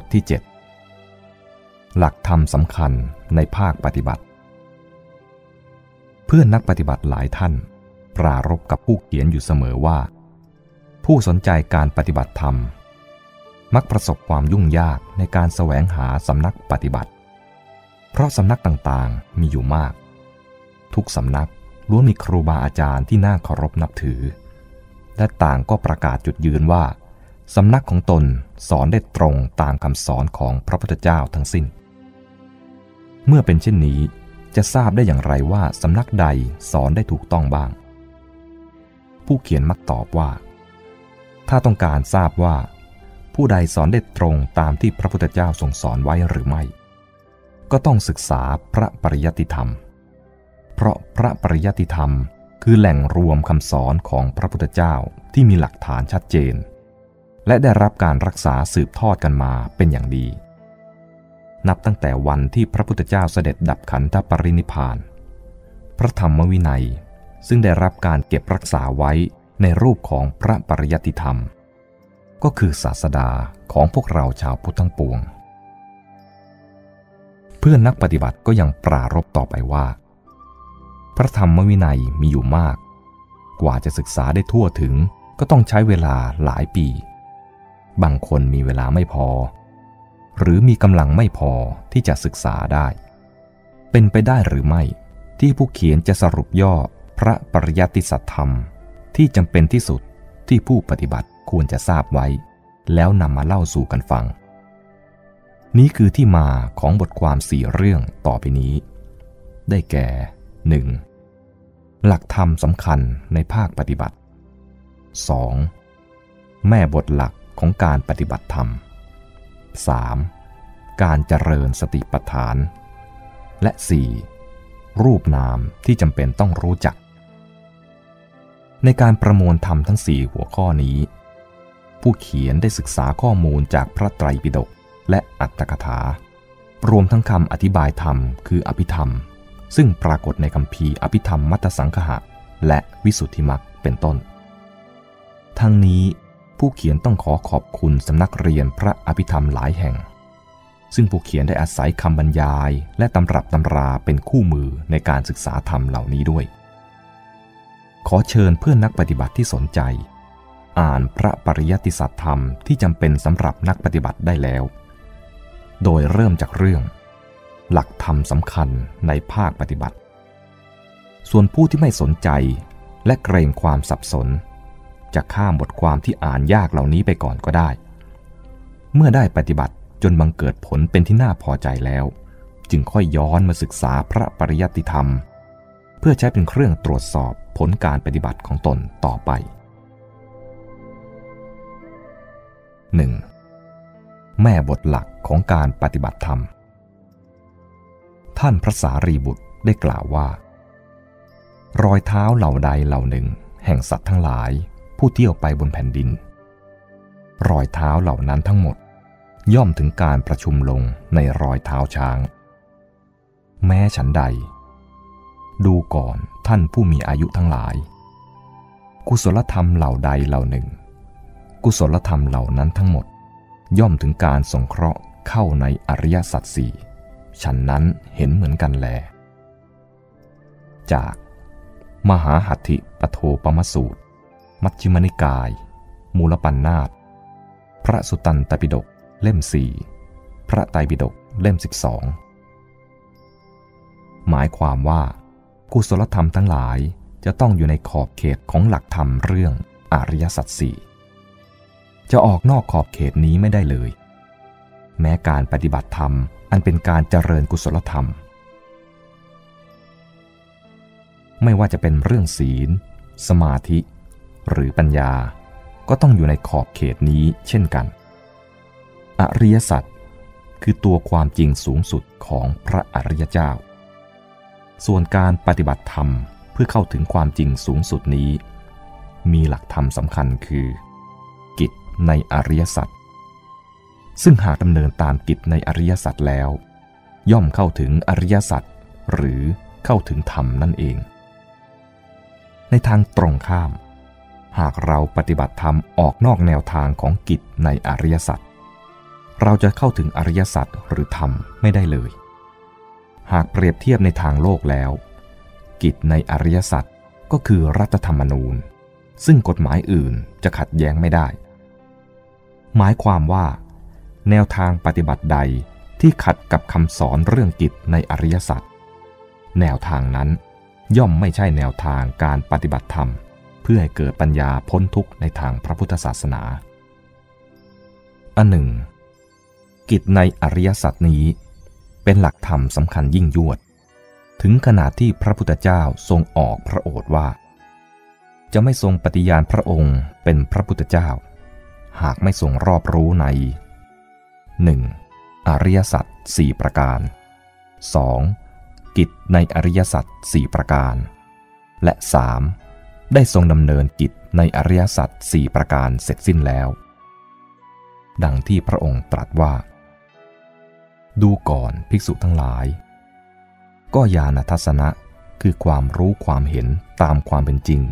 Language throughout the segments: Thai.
ทที่ 7 หลักธรรมสำคัญในภาคปฏิบัติ เพื่อนนักปฏิบัติหลายท่าน ปรารบกับผู้เขียนอยู่เสมอว่า ผู้สนใจการปฏิบัติธรรม มักประสบความยุ่งยากในการแสวงหาสำนักปฏิบัติ เพราะสำนักต่างๆมีอยู่มาก ทุกสำนักล้วนมีครูบาอาจารย์ที่น่าเคารพนับถือ และต่างก็ประกาศจุดยืนว่า สำนักของตนสอนได้ตรงตามคำสอนของพระพุทธเจ้าทั้งสิ้น เมื่อเป็นเช่นนี้จะทราบได้อย่างไรว่าสำนักใดสอนได้ถูกต้องบ้าง ผู้เขียนมักตอบว่า ถ้าต้องการทราบว่า ผู้ใดสอนได้ตรงตามที่พระพุทธเจ้าทรงสอนไว้หรือไม่ ก็ต้องศึกษาพระปริยัติธรรม เพราะพระปริยัติธรรมคือแหล่งรวมคำสอนของพระพุทธเจ้าที่มีหลักฐานชัดเจน และได้รับการรักษาสืบทอดกันมาเป็นอย่างดี นับตั้งแต่วันที่พระพุทธเจ้าเสด็จดับขันธปรินิพาน พระธรรมวินัยซึ่งได้รับการเก็บรักษาไว้ในรูปของพระปริยัติธรรม ก็คือศาสดาของพวกเราชาวพุทธทั้งปวง เพื่อนนักปฏิบัติก็ยังปรารบต่อไปว่า พระธรรมวินัยมีอยู่มาก กว่าจะศึกษาได้ทั่วถึงก็ต้องใช้เวลาหลายปี บางคนมีเวลาไม่พอ หรือมีกำลังไม่พอที่จะศึกษาได้ เป็นไปได้หรือไม่ ที่ผู้เขียนจะสรุปย่อพระปริยัติสัตธรรม ที่จำเป็นที่สุดที่ผู้ปฏิบัติควรจะทราบไว้ แล้วนำมาเล่าสู่กันฟัง นี้คือที่มาของบทความสี่เรื่องต่อไปนี้ ได้แก่ 1. หลักธรรมสำคัญในภาคปฏิบัติ 2. แม่บทหลัก ของการปฏิบัติธรรม 3. การเจริญสติปัฏฐาน และ 4. รูปนามที่จำเป็นต้องรู้จัก ในการประมวลธรรมทั้งสี่หัวข้อนี้ ผู้เขียนได้ศึกษาข้อมูลจากพระไตรปิฎกและอัตถกถารวมทั้งคำอธิบายธรรมคืออภิธรรม ซึ่งปรากฏในคำพีอภิธรรมมัตสังคหะ และวิสุทธิมักเป็นต้น ทั้งนี้ ผู้เขียนต้องขอขอบคุณสำนักเรียนพระอภิธรรมหลายแห่ง ซึ่งผู้เขียนได้อาศัยคำบรรยาย และตำรับตำราเป็นคู่มือในการศึกษาธรรมเหล่านี้ด้วย ขอเชิญเพื่อนนักปฏิบัติที่สนใจ อ่านพระปริยัติสัตธรรมที่จำเป็นสำหรับนักปฏิบัติได้แล้ว โดยเริ่มจากเรื่อง หลักธรรมสำคัญในภาคปฏิบัติ ส่วนผู้ที่ไม่สนใจและเกรงความสับสน จะข้ามบทความที่อ่านยากเหล่านี้ไปก่อนก็ได้ เมื่อได้ปฏิบัติจนบังเกิดผลเป็นที่น่าพอใจแล้ว จึงค่อยย้อนมาศึกษาพระปริยัติธรรม เพื่อใช้เป็นเครื่องตรวจสอบผลการปฏิบัติของตนต่อไป 1. แม่บทหลักของการปฏิบัติธรรม ท่านพระสารีบุตรได้กล่าวว่า รอยเท้าเหล่าใดเหล่าหนึ่ง แห่งสัตว์ทั้งหลาย ผู้เที่ยวไปบนแผ่นดิน รอยเท้าเหล่านั้นทั้งหมด ย่อมถึงการประชุมลงในรอยเท้าช้าง แม้ฉันใด ดูก่อนท่านผู้มีอายุทั้งหลาย กุศลธรรมเหล่าใดเหล่าหนึ่ง กุศลธรรมเหล่านั้นทั้งหมด ย่อมถึงการสงเคราะห์เข้าในอริยสัจสี่ฉันนั้นเห็นเหมือนกันแล จาก มหาหัตถิปโทปมสูตร มัชฌิมนิกาย มูลปัญนาตพระสุตันตปิฎกเล่มสี่พระไตรปิฎกเล่มสิบสองหมายความว่า กุศลธรรมทั้งหลายจะต้องอยู่ในขอบเขตของหลักธรรมเรื่องอริยสัจสี่จะออกนอกขอบเขตนี้ไม่ได้เลย แม้การปฏิบัติธรรมอันเป็นการเจริญกุศลธรรม ไม่ว่าจะเป็นเรื่องศีล สมาธิ หรือปัญญาก็ต้องอยู่ในขอบเขตนี้เช่นกัน อริยสัจคือตัวความจริงสูงสุดของพระอริยเจ้า ส่วนการปฏิบัติธรรมเพื่อเข้าถึงความจริงสูงสุดนี้ มีหลักธรรมสำคัญคือ กิจในอริยสัจ ซึ่งหากดำเนินตามกิจในอริยสัจแล้ว ย่อมเข้าถึงอริยสัจหรือเข้าถึงธรรมนั่นเอง ในทางตรงข้าม หากเราปฏิบัติธรรมออกนอกแนวทางของกิจในอริยสัจเราจะเข้าถึงอริยสัจหรือธรรมไม่ได้เลย หากเปรียบเทียบในทางโลกแล้ว กิจในอริยสัจก็คือรัฐธรรมนูญ ซึ่งกฎหมายอื่นจะขัดแย้งไม่ได้ หมายความว่า แนวทางปฏิบัติใดที่ขัดกับคำสอนเรื่องกิจในอริยสัจแนวทางนั้นย่อมไม่ใช่แนวทางการปฏิบัติธรรม เพื่อให้เกิดปัญญาพ้นทุกข์ในทางพระพุทธศาสนา อันหนึ่ง กิจในอริยสัจนี้ เป็นหลักธรรมสำคัญยิ่งยวด ถึงขนาดที่พระพุทธเจ้าทรงออกพระโอษฐ์ว่า จะไม่ทรงปฏิญาณพระองค์เป็นพระพุทธเจ้า หากไม่ทรงรอบรู้ใน 1. อริยสัจสี่ประการ 2. กิจในอริยสัจสี่ประการ และ 3. ได้ทรงดำเนินกิจในอริยสัจสี่ประการเสร็จสิ้นแล้ว ดังที่พระองค์ตรัสว่า ดูก่อนภิกษุทั้งหลาย ก็ญาณทัศนะคือความรู้ความเห็นตามความเป็นจริง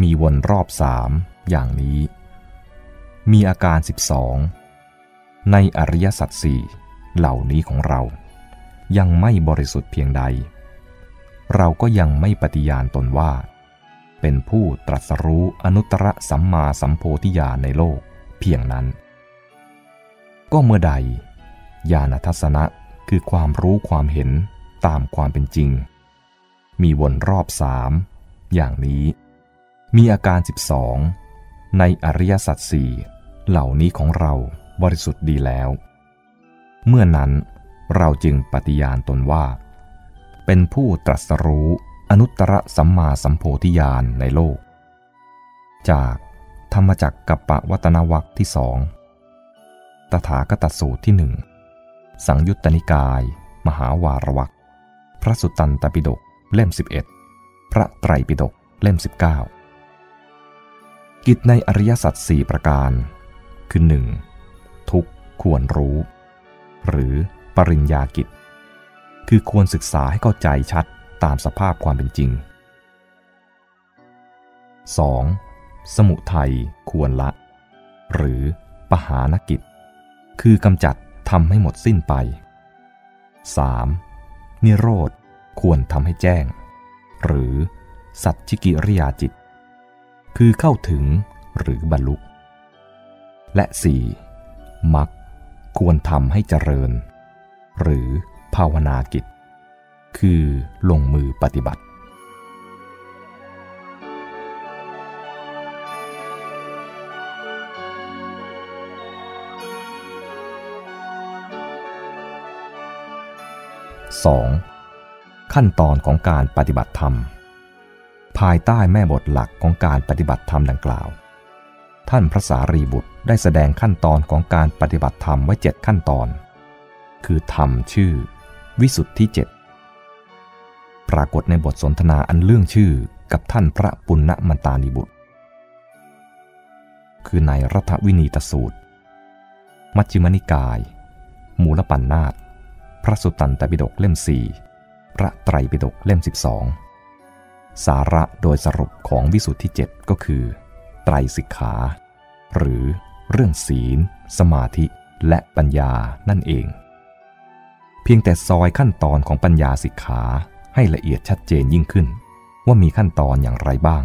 มีวนรอบสามอย่างนี้ มีอาการ 12 ในอริยสัจสี่เหล่านี้ของเรา ยังไม่บริสุทธิ์เพียงใด เราก็ยังไม่ปฏิญาณตนว่า เป็นผู้ตรัสรู้อนุตตรสัมมาสัมโพธิญาณในโลกเพียงนั้น ก็เมื่อใดญาณทัศนะคือความรู้ความเห็นตามความเป็นจริง มีวนรอบสามอย่างนี้ มีอาการ 12 ในอริยสัจสี่เหล่านี้ของเราบริสุทธิ์ดีแล้ว เมื่อนั้นเราจึงปฏิญาณตนว่า เป็นผู้ตรัสรู้ อนุตตรสัมมาสัมโพธิญาณในโลก จากธรรมจักกัปปวัตนวัคที่สองตถาคตสูตรที่หนึ่งสังยุตตนิกาย มหาวารวักพระสุตตันตปิฎกเล่ม 11 พระไตรปิฎกเล่ม 19 กิจในอริยสัจสี่ประการ คือหนึ่งทุกควรรู้ หรือปริญญากิจ คือควรศึกษาให้เข้าใจชัด ตามสภาพความเป็นจริง 2. สมุทัยควรละ หรือปหานกิจ คือกำจัดทำให้หมดสิ้นไป 3. นิโรธควรทำให้แจ้ง หรือสัจจิกิริยาจิต คือเข้าถึงหรือบรรลุ และ 4. มักควรทำให้เจริญ หรือภาวนากิจ คือลงมือปฏิบัติ 2. ขั้นตอนของการปฏิบัติธรรม ภายใต้แม่บทหลักของการปฏิบัติธรรมดังกล่าว ท่านพระสารีบุตรได้แสดงขั้นตอนของการปฏิบัติธรรมไว้เจ็ดขั้นตอน คือธรรมชื่อ วิสุทธิเจ็ด ปรากฏในบทสนทนาอันเรื่องชื่อกับท่านพระปุณณมันตานิบุตร คือในรัฐวินีตสูตร มัชฌิมนิกาย มูลปัญนาตพระสุตตันตปิฎกเล่มสี่พระไตรปิฎกเล่ม 12 สาระโดยสรุปของวิสุทธิเจ็ดก็คือ ไตรสิกขา หรือเรื่องศีล สมาธิและปัญญานั่นเอง เพียงแต่ซอยขั้นตอนของปัญญาสิกขา ให้ละเอียดชัดเจนยิ่งขึ้น ว่ามีขั้นตอนอย่างไรบ้าง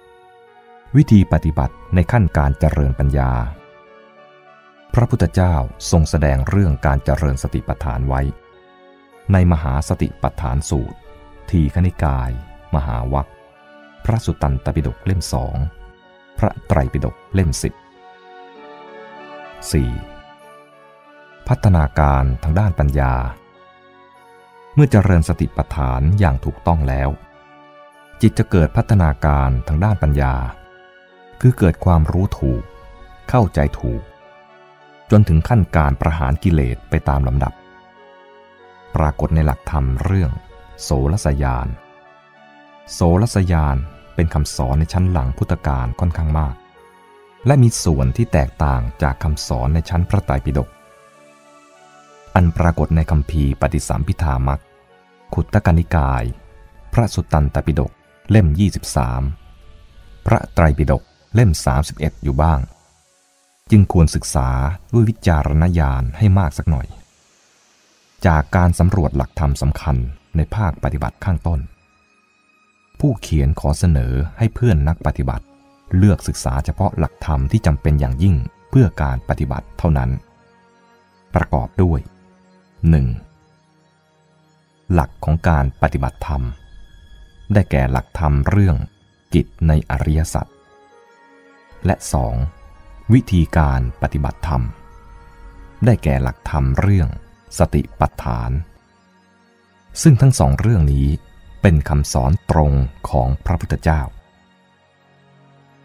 3. วิธีปฏิบัติในขั้นการเจริญปัญญา พระพุทธเจ้าทรงแสดงเรื่องการเจริญสติปัฏฐานไว้ ในมหาสติปัฏฐานสูตร ทีคณิกาย มหาวัคพระสุตตันตปิฎกเล่มสองพระไตรปิฎกเล่มสิบ 4. พัฒนาการทางด้านปัญญา เมื่อเจริญสติปัฏฐานอย่างถูกต้องแล้ว จิตจะเกิดพัฒนาการทางด้านปัญญา คือเกิดความรู้ถูก เข้าใจถูก จนถึงขั้นการประหารกิเลสไปตามลำดับ ปรากฏในหลักธรรมเรื่อง โสรสยาน โสรสยานเป็นคำสอนในชั้นหลังพุทธกาลค่อนข้างมาก และมีส่วนที่แตกต่างจากคำสอนในชั้นพระไตรปิฎก อันปรากฏในคำพีปฏิสัมพิธามักขุตตกนิกาย พระสุตตันตปิฎกเล่ม 23 พระไตรปิฎกเล่ม 31 อยู่บ้าง จึงควรศึกษาด้วยวิจารณญาณให้มากสักหน่อย จากการสำรวจหลักธรรมสำคัญในภาคปฏิบัติข้างต้น ผู้เขียนขอเสนอให้เพื่อนนักปฏิบัติ เลือกศึกษาเฉพาะหลักธรรมที่จำเป็นอย่างยิ่งเพื่อการปฏิบัติเท่านั้น ประกอบด้วย 1. หลักของการปฏิบัติธรรม ได้แก่หลักธรรมเรื่องกิจในอริยสัจและ 2. วิธีการปฏิบัติธรรม ได้แก่หลักธรรมเรื่องสติปัฏฐาน ซึ่งทั้งสองเรื่องนี้เป็นคำสอนตรงของพระพุทธเจ้า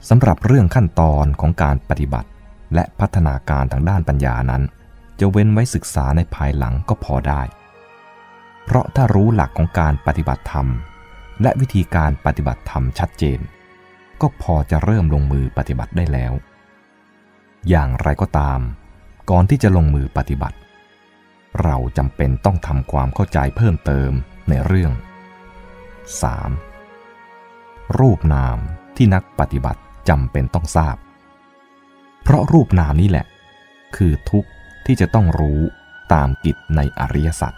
สำหรับเรื่องขั้นตอนของการปฏิบัติและพัฒนาการทางด้านปัญญานั้น จะเว้นไว้ศึกษาในภายหลังก็พอได้ เพราะถ้ารู้หลักของการปฏิบัติธรรม และวิธีการปฏิบัติธรรมชัดเจน ก็พอจะเริ่มลงมือปฏิบัติได้แล้ว อย่างไรก็ตาม ก่อนที่จะลงมือปฏิบัติ เราจำเป็นต้องทำความเข้าใจเพิ่มเติมในเรื่อง 3. รูปนามที่นักปฏิบัติจำเป็นต้องทราบ เพราะรูปนามนี้แหละ คือทุกข์ ที่จะต้องรู้ตามกิจในอริยสัจ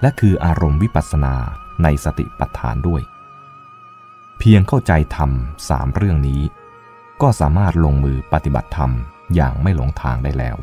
และคืออารมณ์วิปัสสนาในสติปัฏฐานด้วย เพียงเข้าใจธรรมสามเรื่องนี้ ก็สามารถลงมือปฏิบัติธรรมอย่างไม่หลงทางได้แล้ว